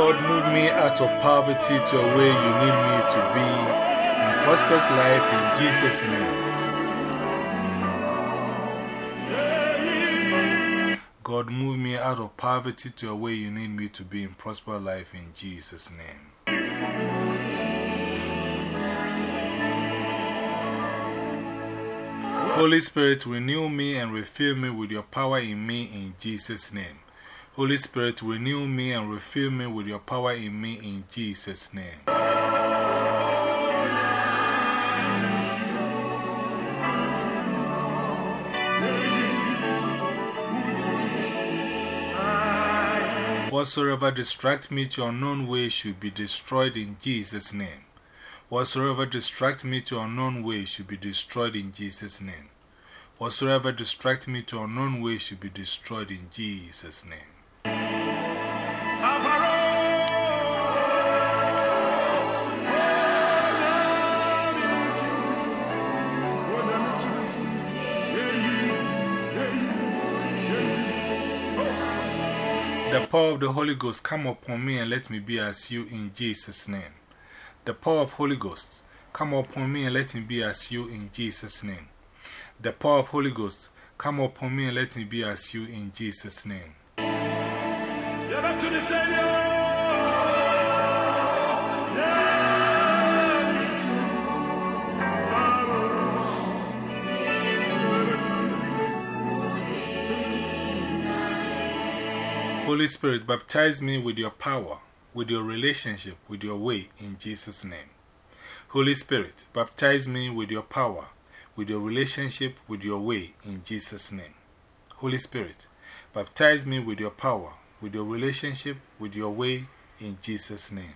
God, move me out of poverty to a way you need me to be in prosperous life in Jesus' name. God, move me out of poverty to a way you need me to be in prosperous life in Jesus' name. Holy Spirit, renew me and refill me with your power in me in Jesus' name. Holy Spirit, renew me and refill me with your power in me in Jesus' name. Whatsoever distracts me to unknown ways should be destroyed in Jesus' name. Whatsoever distracts me to unknown ways should be destroyed in Jesus' name. Whatsoever distracts me to unknown ways should be destroyed in Jesus' name. Power of the Holy Ghost come upon me and let me be as you in Jesus' name. The power of Holy Ghost come upon me and let me be as you in Jesus' name. The power of Holy Ghost come upon me and let me be as you in Jesus' name. Holy Spirit, baptize me with your power, with your relationship, with your way, in Jesus' name. Holy Spirit, baptize me with your power, with your relationship, with your way, in Jesus' name. Holy Spirit, baptize me with your power, with your relationship, with your way, in Jesus' name.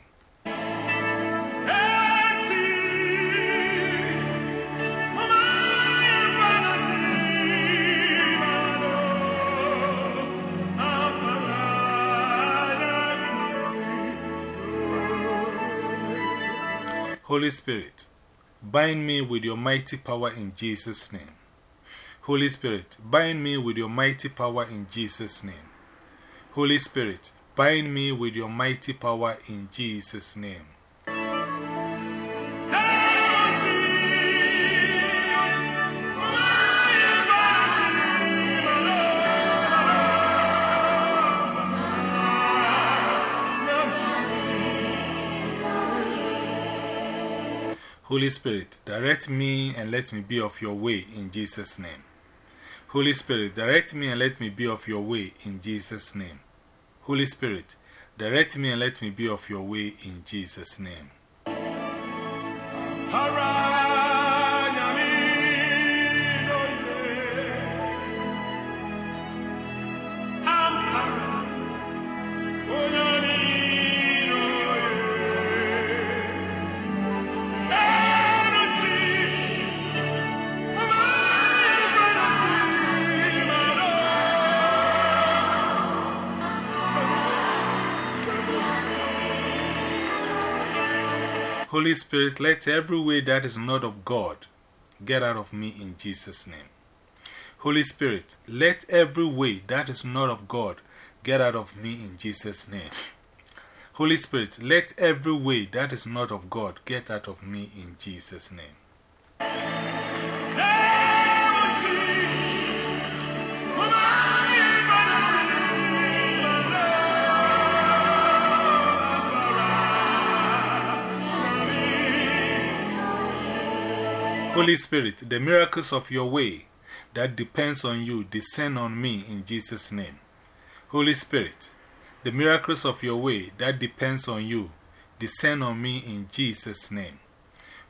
Holy Spirit, bind me with your mighty power in Jesus' name. Holy Spirit, bind me with your mighty power in Jesus' name. Holy Spirit, bind me with your mighty power in Jesus' name. Holy Spirit, direct me and let me be of your way in Jesus' name. Holy Spirit, direct me and let me be of your way in Jesus' name. Holy Spirit, direct me and let me be of your way in Jesus' name. Holy Spirit, let every way that is not of God get out of me in Jesus' name. Holy Spirit, let every way that is not of God get out of me in Jesus' name. Holy Spirit, let every way that is not of God get out of me in Jesus' name. Holy Spirit, the miracles of your way that depends on you descend on me in Jesus' name. Holy Spirit, the miracles of your way that depends on you descend on me in Jesus' name.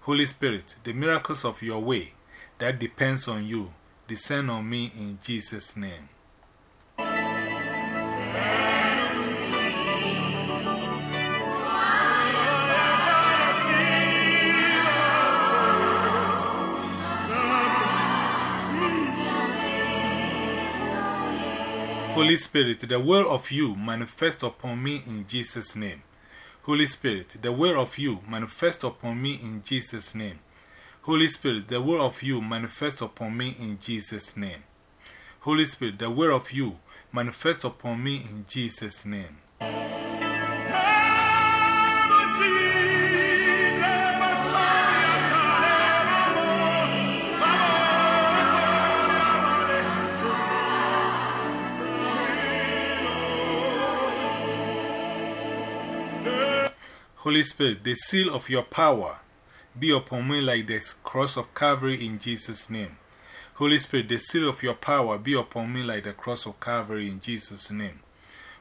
Holy Spirit, the miracles of your way that depends on you descend on me in Jesus' name. Holy Spirit, the will of you manifest upon me in Jesus' name. Holy Spirit, the will of you manifest upon me in Jesus' name. Holy Spirit, the will of you manifest upon me in Jesus' name. Holy Spirit, the will of you manifest upon me in Jesus' name. Holy Spirit, the seal of your power be upon me like the cross of Calvary in Jesus' name. Holy Spirit, the seal of your power be upon me like the cross of Calvary in Jesus' name.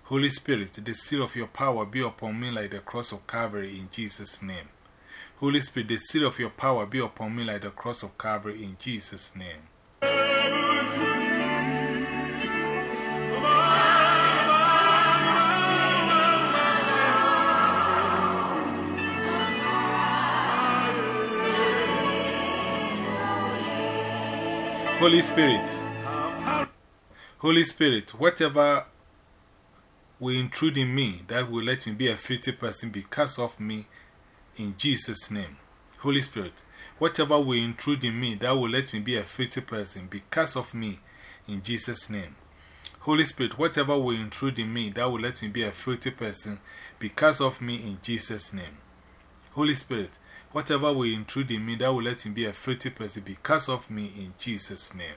Holy Spirit, the seal of your power be upon me like the cross of Calvary in Jesus' name. Holy Spirit, the seal of your power be upon me like the cross of Calvary in Jesus' name. Holy Spirit, Holy Spirit, whatever will intrude in me that will let me be a filthy person because of me in Jesus' name. Holy Spirit, whatever will intrude in me that will let me be a filthy person because of me in Jesus' name. Holy Spirit, whatever will intrude in me that will let me be a filthy person because of me in Jesus' name. Holy Spirit, whatever will intrude in me that will let me be a filthy person because of me in Jesus' name.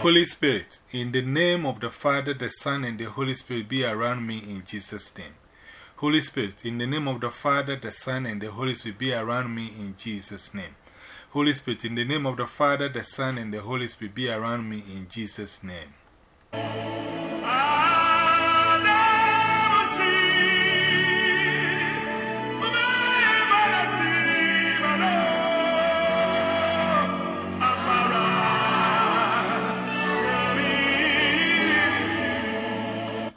Holy Spirit, in the name of the Father, the Son, and the Holy Spirit, be around me in Jesus' name. Holy Spirit, in the name of the Father, the Son, and the Holy Spirit, be around me in Jesus' name. Holy Spirit, in the name of the Father, the Son, and the Holy Spirit, be around me in Jesus' name.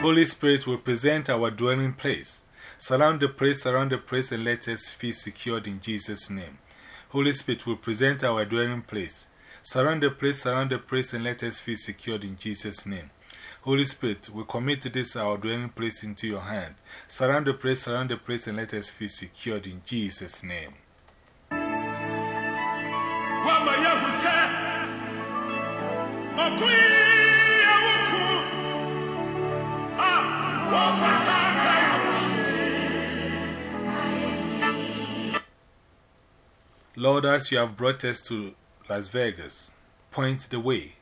Holy Spirit will present our dwelling place. Surround the place, surround the place, and let us feel secured in Jesus' name. Holy Spirit will present our dwelling place. Surround the place, surround the place, and let us feel secured in Jesus' name. Holy Spirit, we commit this our dwelling place into your hand. Surround the place, surround the place, and let us feel secured in Jesus' name. Lord, as you have brought us to Las Vegas, point the way.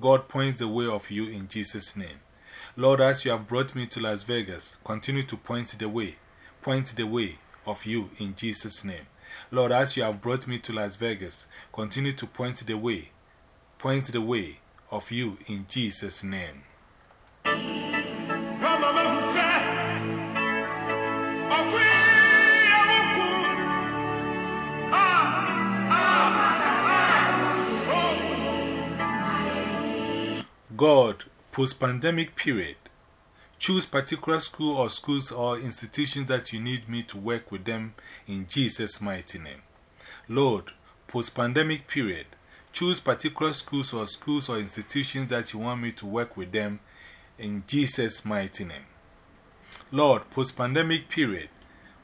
God points the way of you in Jesus' name. Lord, as you have brought me to Las Vegas, continue to point the way. Point the way of you in Jesus' name. Lord, as you have brought me to Las Vegas, continue to point the way. Point the way of you in Jesus' name. God, post pandemic period, choose particular school or schools or institutions that you need me to work with them in Jesus' mighty name. Lord, post pandemic period, choose particular schools or schools or institutions that you want me to work with them in Jesus' mighty name. Lord, post pandemic period,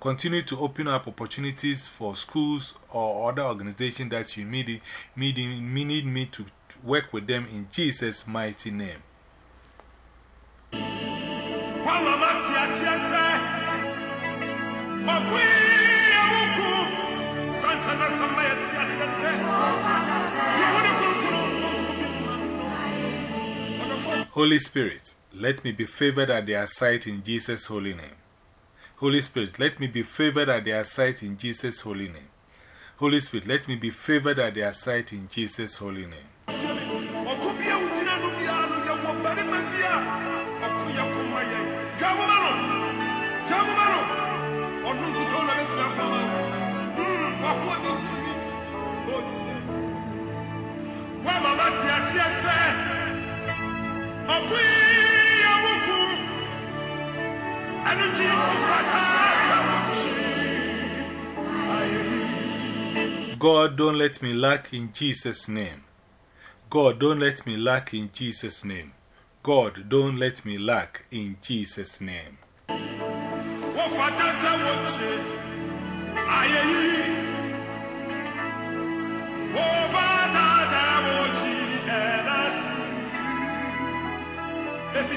continue to open up opportunities for schools or other organizations that you need, need, need me to work with them in Jesus' mighty name. Holy Spirit, let me be favored at their sight in Jesus' holy name. Holy Spirit, let me be favored at their sight in Jesus' holy name. Holy Spirit, let me be favored at their sight in Jesus' holy name. God, don't let me lack in Jesus' name. God, don't let me lack in Jesus' name. God, don't let me lack in Jesus' name.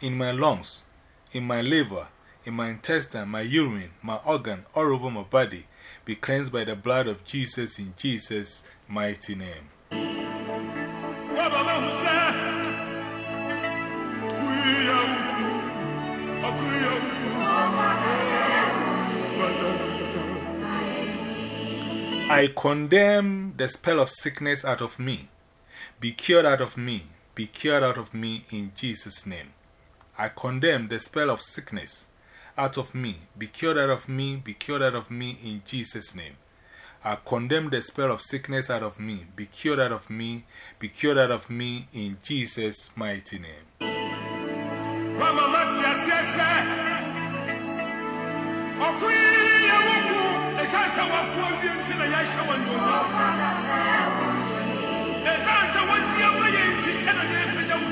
in my lungs, in my liver, in my intestine, my urine, my organ, all over my body be cleansed by the blood of Jesus in Jesus' mighty name. I condemn the spell of sickness out of me. Be cured out of me. Be cured out of me in Jesus' name. I condemn the spell of sickness out of me. Be cured out of me. Be cured out of me in Jesus' name. I condemn the spell of sickness out of me. Be cured out of me. Be cured out of me in Jesus' mighty name.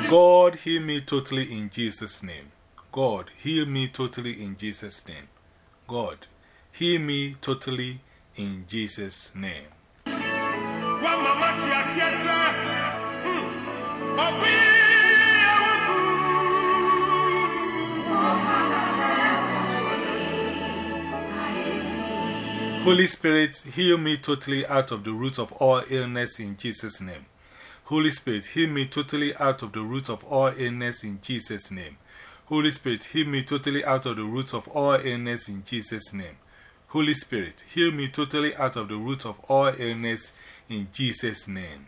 God, heal me totally in Jesus' name. God, heal me totally in Jesus' name. God, heal me totally in Jesus' name. Holy Spirit, heal me totally out of the root of all illness in Jesus' name. Holy Spirit, heal me totally out of the root of all illness in Jesus' name. Holy Spirit, heal me totally out of the root of all illness in Jesus' name. Holy Spirit, heal me totally out of the root of all illness in Jesus' name.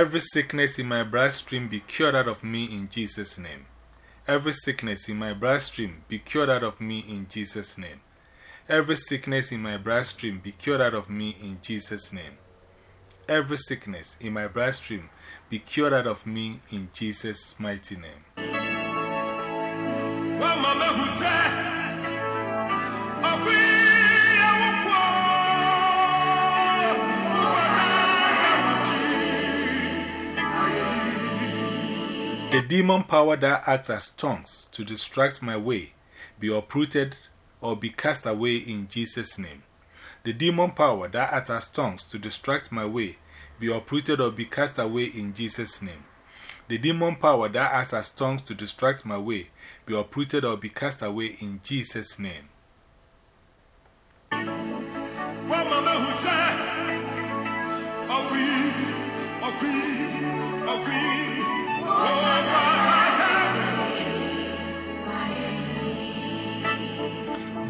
Every sickness in my bloodstream be cured out of me in Jesus' name. Every sickness in my bloodstream be cured out of me in Jesus' name. Every sickness in my bloodstream be cured out of me in Jesus' name. Every sickness in my bloodstream be cured out of me in Jesus' mighty name. The demon power that acts as tongues to distract my way be uprooted or be cast away in Jesus' name. The demon power that acts as tongues to distract my way be uprooted or be cast away in Jesus' name. The demon power that acts as tongues to distract my way be uprooted or be cast away in Jesus' name.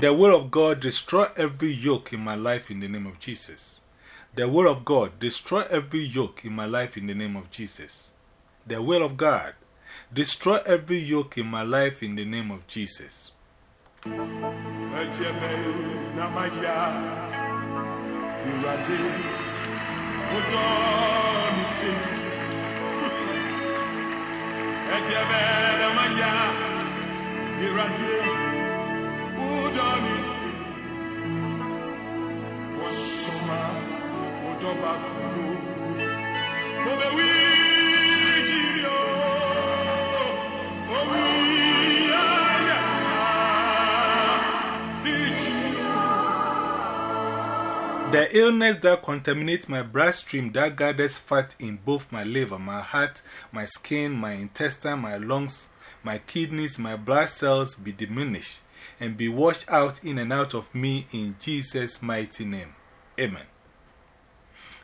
The will of God destroy every yoke in my life in the name of Jesus. The will of God destroy every yoke in my life in the name of Jesus. The will of God Destroy every yoke in my life in the name of Jesus. The illness that contaminates my bloodstream that gathers fat in both my liver, my heart, my skin, my intestine, my lungs, my kidneys, my blood cells be diminished and be washed out in and out of me in Jesus' mighty name. Amen.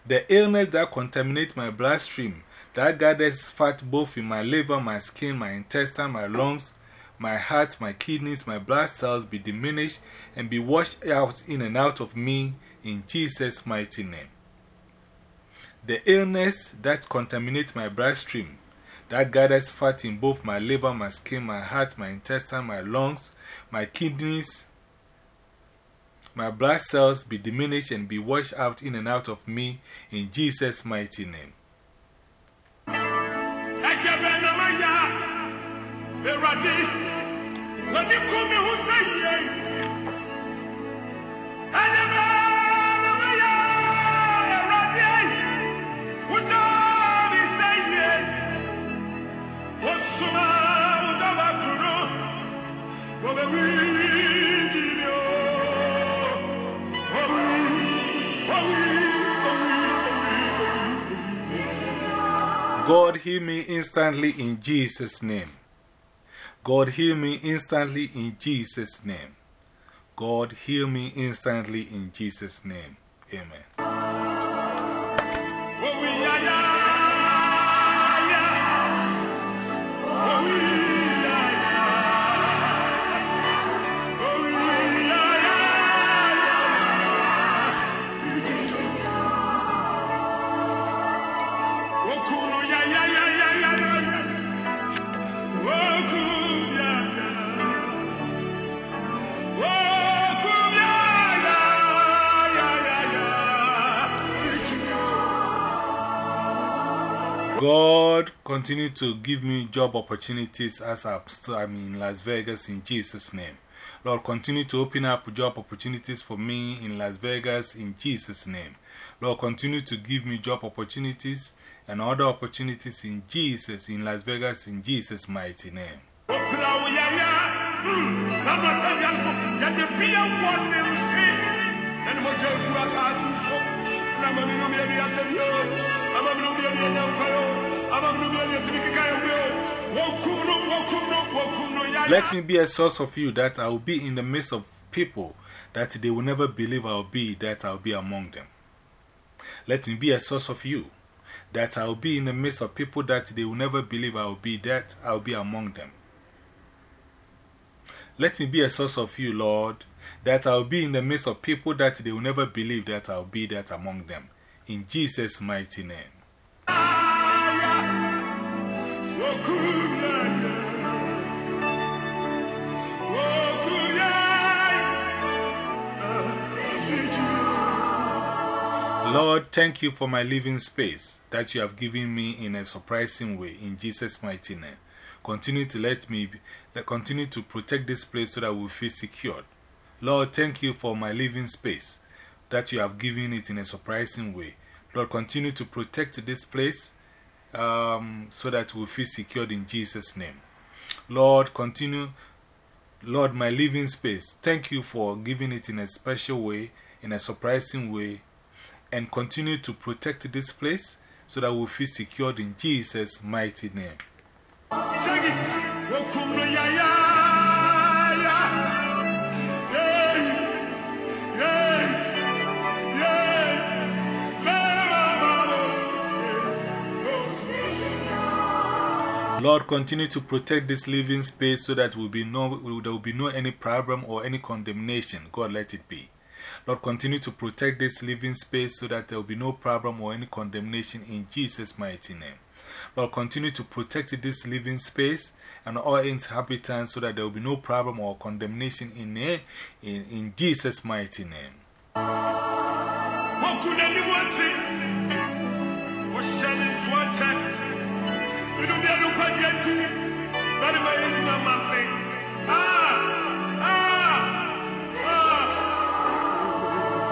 The illness that contaminates my bloodstream that gathers fat both in my liver, my skin, my intestine, my lungs, my heart, my kidneys, my blood cells be diminished and be washed out in and out of me in Jesus' mighty name. The illness that contaminates my bloodstream, that gathers fat in both my liver, my skin, my heart, my intestine, my lungs, my kidneys, my blood cells be diminished and be washed out in and out of me in Jesus' mighty name. God, heal me instantly in Jesus' name. God, heal me instantly in Jesus' name. God, heal me instantly in Jesus' name. Amen. Continue to give me job opportunities as I'm in Las Vegas in Jesus' name. Lord, continue to open up job opportunities for me in Las Vegas in Jesus' name. Lord, continue to give me job opportunities and other opportunities in Jesus, in Las Vegas, in Jesus' mighty name. Let me be a source of you that I will be in the midst of people that they will never believe I will be, that I will be among them. Let me be a source of you that I will be in the midst of people that they will never believe I will be, that I will be among them. Let me be a source of you, Lord, that I will be in the midst of people that they will never believe that I will be that among them. In Jesus' mighty name. Lord, thank you for my living space that you have given me in a surprising way in Jesus' mighty name. Continue to let me continue to protect this place so that we feel secured. Lord, thank you for my living space that you have given it in a surprising way. Lord, continue to protect this place um, so that we feel secured in Jesus' name. Lord, continue, Lord, my living space. Thank you for giving it in a special way, in a surprising way, and continue to protect this place so that we feel secured in Jesus' mighty name. Lord, continue to protect this living space so that will be no, there will be no any problem or any condemnation. God, let it be. Lord, continue to protect this living space so that there will be no problem or any condemnation in Jesus' mighty name. Lord, continue to protect this living space and all inhabitants so that there will be no problem or condemnation in, in, in Jesus' mighty name.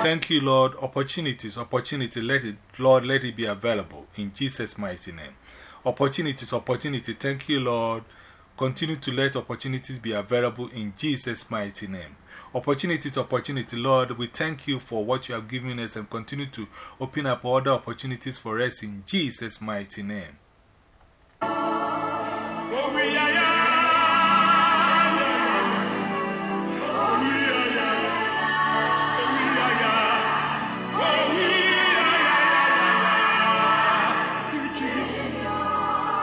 Thank you, Lord. Opportunities, opportunity, let it, Lord, let it be available in Jesus' mighty name. Opportunities, opportunity. Thank you, Lord. Continue to let opportunities be available in Jesus' mighty name. Opportunity to opportunity, Lord, we thank you for what you have given us and continue to open up other opportunities for us in Jesus' mighty name.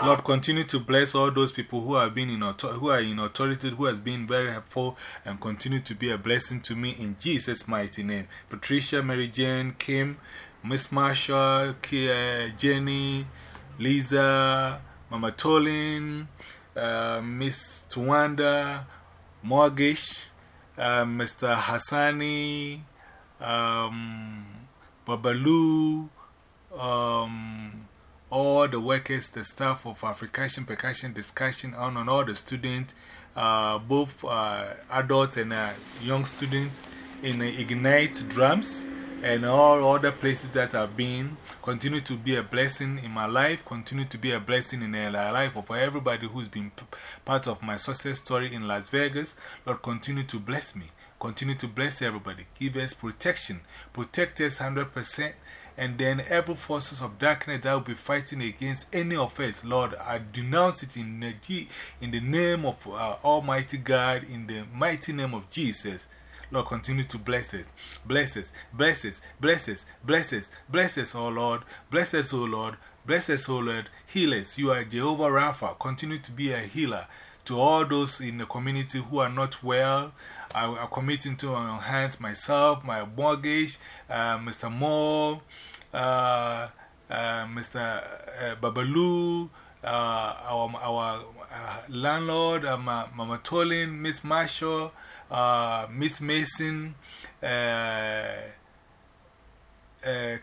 Lord, continue to bless all those people who have been in who are in authority, who has been very helpful, and continue to be a blessing to me in Jesus' mighty name. Patricia, Mary Jane, Kim, Miss Marshall, Kia, Jenny, Lisa, Mama Tolin, uh, Miss Tuanda, Mortgage, uh, Mr. Hassani, um, Babalu, um, all the workers, the staff of African Percussion Discussion, on and all the students, uh, both uh, adults and uh, young students in Ignite Drums and all other places that I've been. Continue to be a blessing in my life, continue to be a blessing in the life of everybody who's been part of my success story in Las Vegas. Lord, continue to bless me. Continue to bless everybody. Give us protection. Protect us 100% and then every forces of darkness that will be fighting against any of us, Lord, I denounce it in the, in the name of uh, Almighty God, in the mighty name of Jesus. Lord, continue to bless us, bless us, bless us, bless us, bless us, bless us, oh Lord, bless us, oh Lord, bless us, oh Lord, heal us. You are Jehovah Rapha, continue to be a healer to all those in the community who are not well. I, I commit into your hands myself, my mortgage, uh, Mr. Moore, uh, uh, Mr. Uh, Babalu, our, our landlord, Mama Tolin, Miss Marshall, Miss Mason,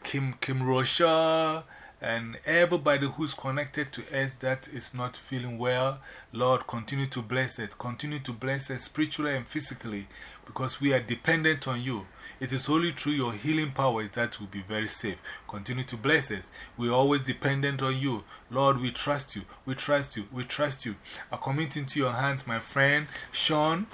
Kim, Kim Rocha, and everybody who's connected to us that is not feeling well, Lord, continue to bless it. Continue to bless us spiritually and physically because we are dependent on you. It is only through your healing powers that we'll be very safe. Continue to bless us. We're always dependent on you. Lord, we trust you. We trust you. We trust you. I commit into your hands my friend Sean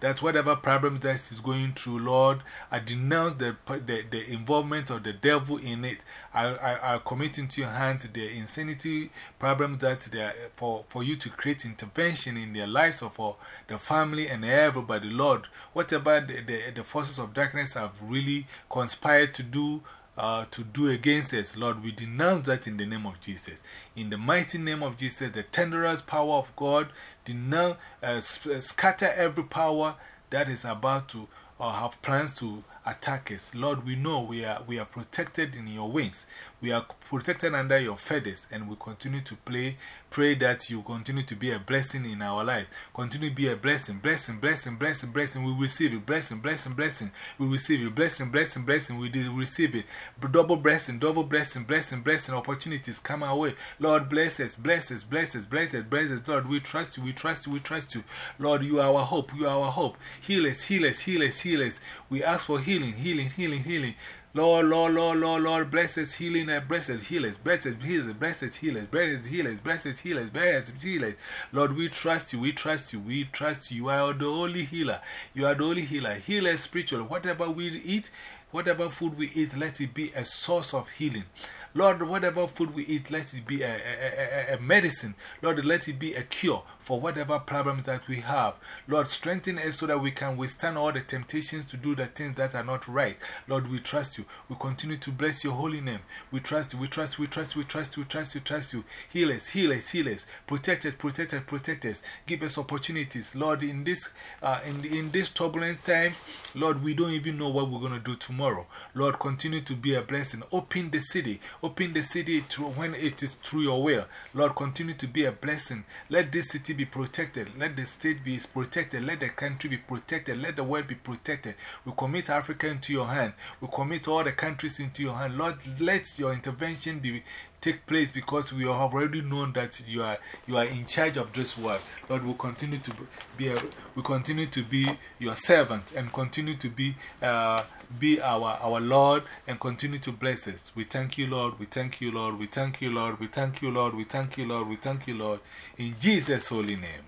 that whatever problem that is going through, Lord, I denounce the, the, the involvement of the devil in it. I, I, I commit into your hands the insanity problems that they are, for, for you to create intervention in their lives or for the family and everybody, Lord. Whatever the, the, the forces of darkness have really conspired to do, uh, to do against us. Lord, we denounce that in the name of Jesus. In the mighty name of Jesus, the tenderest power of God, denounce, uh, scatter every power that is about to or have plans to attack us. Lord, we know we are, we are protected in your wings. We are protected under your feathers, and we continue to play, pray that you continue to be a blessing in our lives. Continue to be a blessing, blessing, blessing, blessing, blessing. We receive it, blessing, blessing, blessing. We receive it, blessing, blessing, blessing. We receive it. Double blessing, double blessing, blessing, blessing. Opportunities come our way. Lord, bless us, bless us, bless us, bless us, bless us. Lord, we trust you, we trust you, we trust you. Lord, you are our hope, you are our hope. Heal us, heal us, heal us, heal us. We ask for healing, healing, healing, healing. Healing. Lord, Lord, Lord, Lord, Lord, bless us, healing, uh, blessed healers, blessed healers, blessed healers, blessed healers, blessed healers, blessed healers. Lord, we trust you, we trust you, we trust you. You are the only healer. You are the only healer. Healer spiritual. Whatever we eat, whatever food we eat, let it be a source of healing. Lord, whatever food we eat, let it be a, a, a, a, medicine. Lord, let it be a cure for whatever problems that we have. Lord, strengthen us so that we can withstand all the temptations to do the things that are not right. Lord, we trust you. We continue to bless your holy name. We trust you, we trust you, we trust you, we trust you, we trust you, trust you. Heal us, heal us, heal us. Protect us, protect us, protect us. Give us opportunities. Lord, in this, uh, in, in this turbulence time, Lord, we don't even know what we're going to do tomorrow tomorrow. Lord, continue to be a blessing. Open the city. Open the city through when it is through your will. Lord, continue to be a blessing. Let this city be protected. Let the state be protected. Let the country be protected. Let the world be protected. We commit Africa into your hand. We commit all the countries into your hand. Lord, let your intervention be take place because we have already known that you are, you are in charge of this world. Lord, we continue to be, a, we continue to be your servant and continue to be, uh, be our, our Lord and continue to bless us. We thank you, Lord. We thank you, Lord. We thank you, Lord. We thank you, Lord. We thank you, Lord. We thank you, Lord. In Jesus' holy name.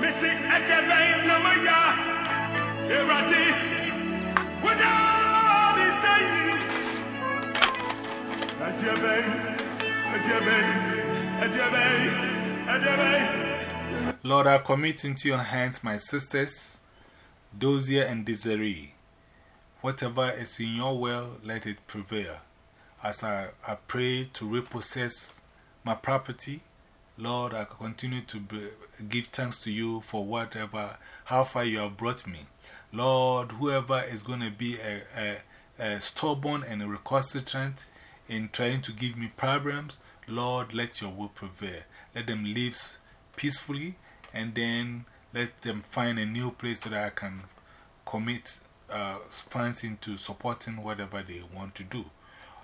Missy Echevain Namaya, Erati, Lord, I commit into your hands my sisters, Dozier and Desiree. Whatever is in your will, let it prevail. As I, I pray to repossess my property, Lord, I continue to give thanks to you for whatever, how far you have brought me. Lord, whoever is going to be a, a, a stubborn and a recalcitrant in trying to give me problems, Lord, let your will prevail. Let them live peacefully and then let them find a new place so that I can commit uh, funds into supporting whatever they want to do.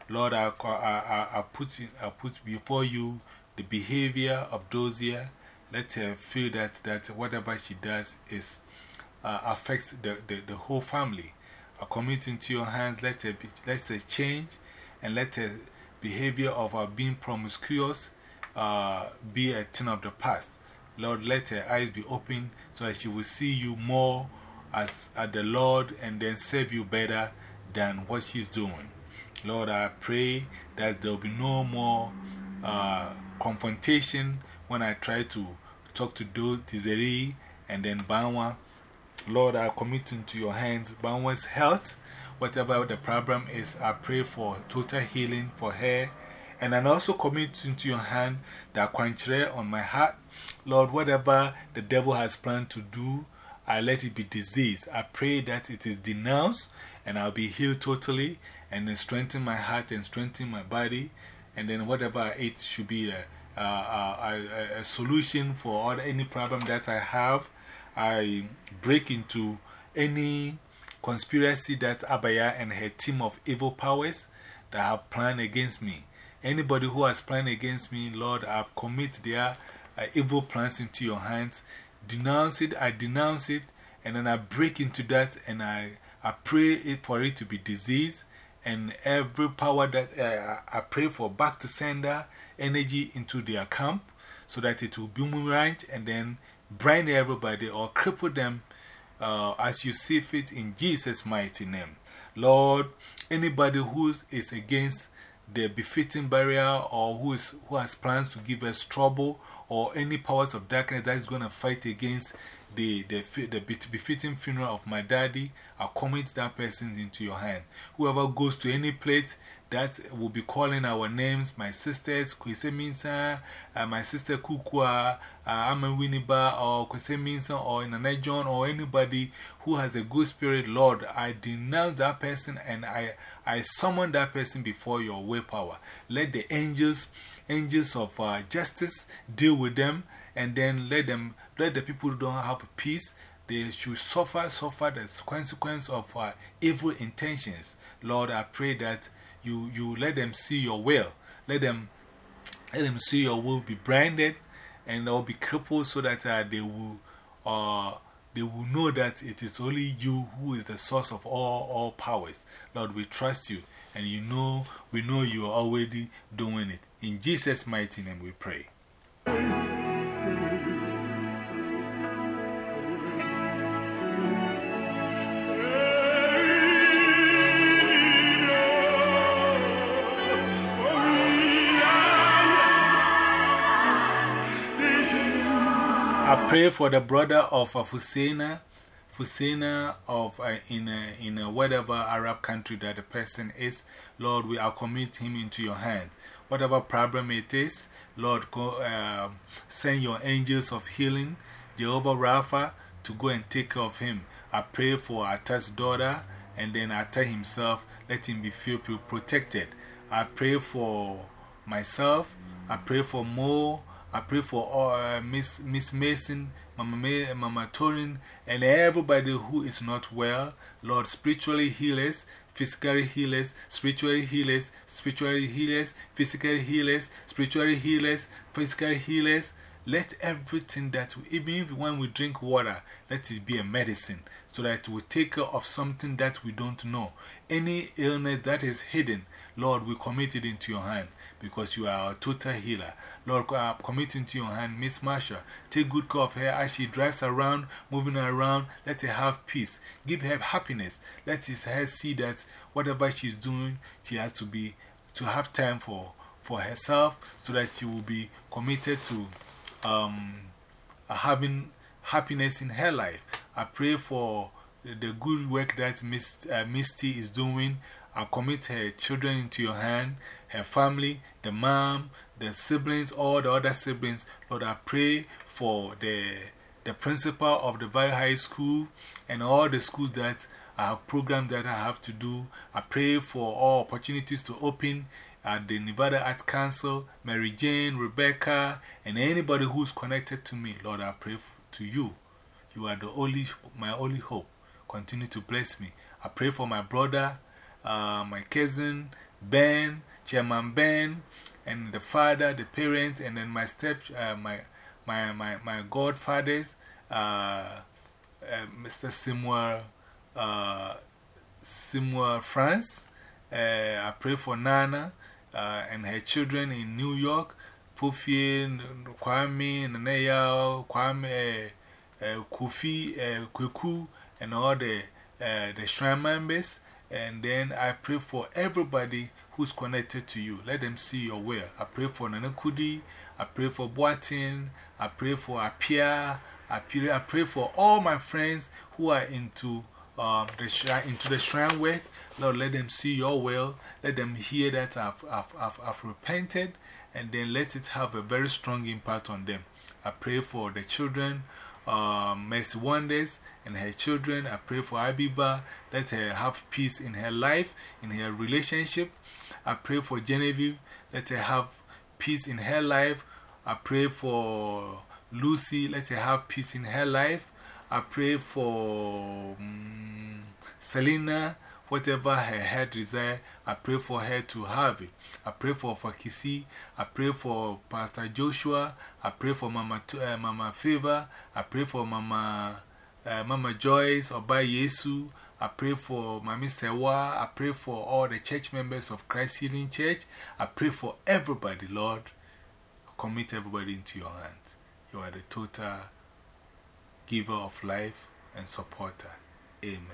Lord, I, I, I, put, I put before you the behavior of Dozier. Let her feel that, that whatever she does is, uh, affects the, the, the whole family. I commit into your hands. Let her, be, let her change and let her behavior of her being promiscuous uh, be a thing of the past. Lord, let her eyes be open so that she will see you more as, as the Lord and then serve you better than what she's doing. Lord, I pray that there will be no more uh, confrontation when I try to talk to those Tizeri and then Banwa. Lord, I commit into your hands Banwa's health. Whatever the problem is, I pray for total healing for her. And I also commit into your hand the quanchre on my heart. Lord, whatever the devil has planned to do, I let it be disease. I pray that it is denounced and I'll be healed totally and then strengthen my heart and strengthen my body. And then whatever I eat should be a, a, a, a solution for all, any problem that I have. I break into any conspiracy that Abaya and her team of evil powers that have planned against me. Anybody who has planned against me, Lord, I commit their uh, evil plans into your hands. Denounce it, I denounce it, and then I break into that and I, I pray it for it to be disease and every power that uh, I pray for back to sender energy into their camp so that it will boomerang and then blind everybody or cripple them uh, as you see fit in Jesus' mighty name. Lord, anybody who is against the befitting barrier or who, is, who has plans to give us trouble or any powers of darkness that is going to fight against the, the, the befitting funeral of my daddy, I commit that person into your hand. Whoever goes to any place that will be calling our names, my sisters, Kwese Minsa, uh, my sister Kukua, uh, Ama Winiba, or Kwese Minsa, or Nana John, or anybody who has a good spirit, Lord, I denounce that person and I, I summon that person before your will power. Let the angels, angels of uh, justice deal with them and then let them, let the people who don't have peace, they should suffer, suffer the consequence of uh, evil intentions. Lord, I pray that you, you let them see your will. Let them, let them see your will be branded and they'll be crippled so that uh, they will, uh, they will know that it is only you who is the source of all, all powers. Lord, we trust you and you know, we know you are already doing it. In Jesus' mighty name we pray. I pray for the brother of Afusena, Fusena of uh, in, a, in a whatever Arab country that the person is, Lord, we are commit him into your hands. Whatever problem it is, Lord, go, um, send your angels of healing, Jehovah Rapha, to go and take care of him. I pray for Atta's daughter and then Atta himself, let him be feel protected. I pray for myself, I pray for Mo, I pray for uh, Miss, Miss Mason, Mama, Mama Torin, and everybody who is not well. Lord, spiritually healers, physically healers, spiritually healers, spiritually healers, physically healers, spiritually healers, physically healers. Let everything that, we, even when we drink water, let it be a medicine so that we take care of something that we don't know. Any illness that is hidden, Lord, we commit it into your hand because you are a total healer. Lord, I commit to your hand Miss Marsha. Take good care of her as she drives around, moving around. Let her have peace. Give her happiness. Let her see that whatever she's doing, she has to be, to have time for, for herself so that she will be committed to um, having happiness in her life. I pray for the good work that Miss, uh, Misty is doing. I commit her children into your hand, her family, the mom, the siblings, all the other siblings. Lord, I pray for the, the principal of the Valley High School and all the schools that I have programs that I have to do. I pray for all opportunities to open at the Nevada Arts Council, Mary Jane, Rebecca, and anybody who's connected to me. Lord, I pray to you. You are the only, my only hope. Continue to bless me. I pray for my brother, uh, my cousin, Ben, Chairman Ben, and the father, the parents, and then my step, uh, my, my, my, my godfathers, uh, uh Mr. Seymour, uh, Seymour France. Uh, I pray for Nana and her children in New York, Fufi, Kwame, Nanaya, Kwame, Kufi, Kweku, and all the, the shrine members. And then I pray for everybody who's connected to you. Let them see your will. I pray for Nanakudi. I pray for Boatin. I pray for Apia. I pray, I pray for all my friends who are into, um, the, shrine, into the shrine work. Lord, let them see your will. Let them hear that I've, I've, I've, I've repented. And then let it have a very strong impact on them. I pray for the children um, Mercy Wonders and her children. I pray for Abiba. Let her have peace in her life, in her relationship. I pray for Genevieve. Let her have peace in her life. I pray for Lucy. Let her have peace in her life. I pray for um, Selena whatever her heart desire, I pray for her to have it. I pray for Fakisi, I pray for Pastor Joshua, I pray for Mama, uh, Mama Favor, I pray for Mama, uh, Mama Joyce, Oba Yesu, I pray for my Mami Sewa, I pray for all the church members of Christ Healing Church, I pray for everybody, Lord. Commit everybody into your hands. You are the total giver of life and supporter. Amen.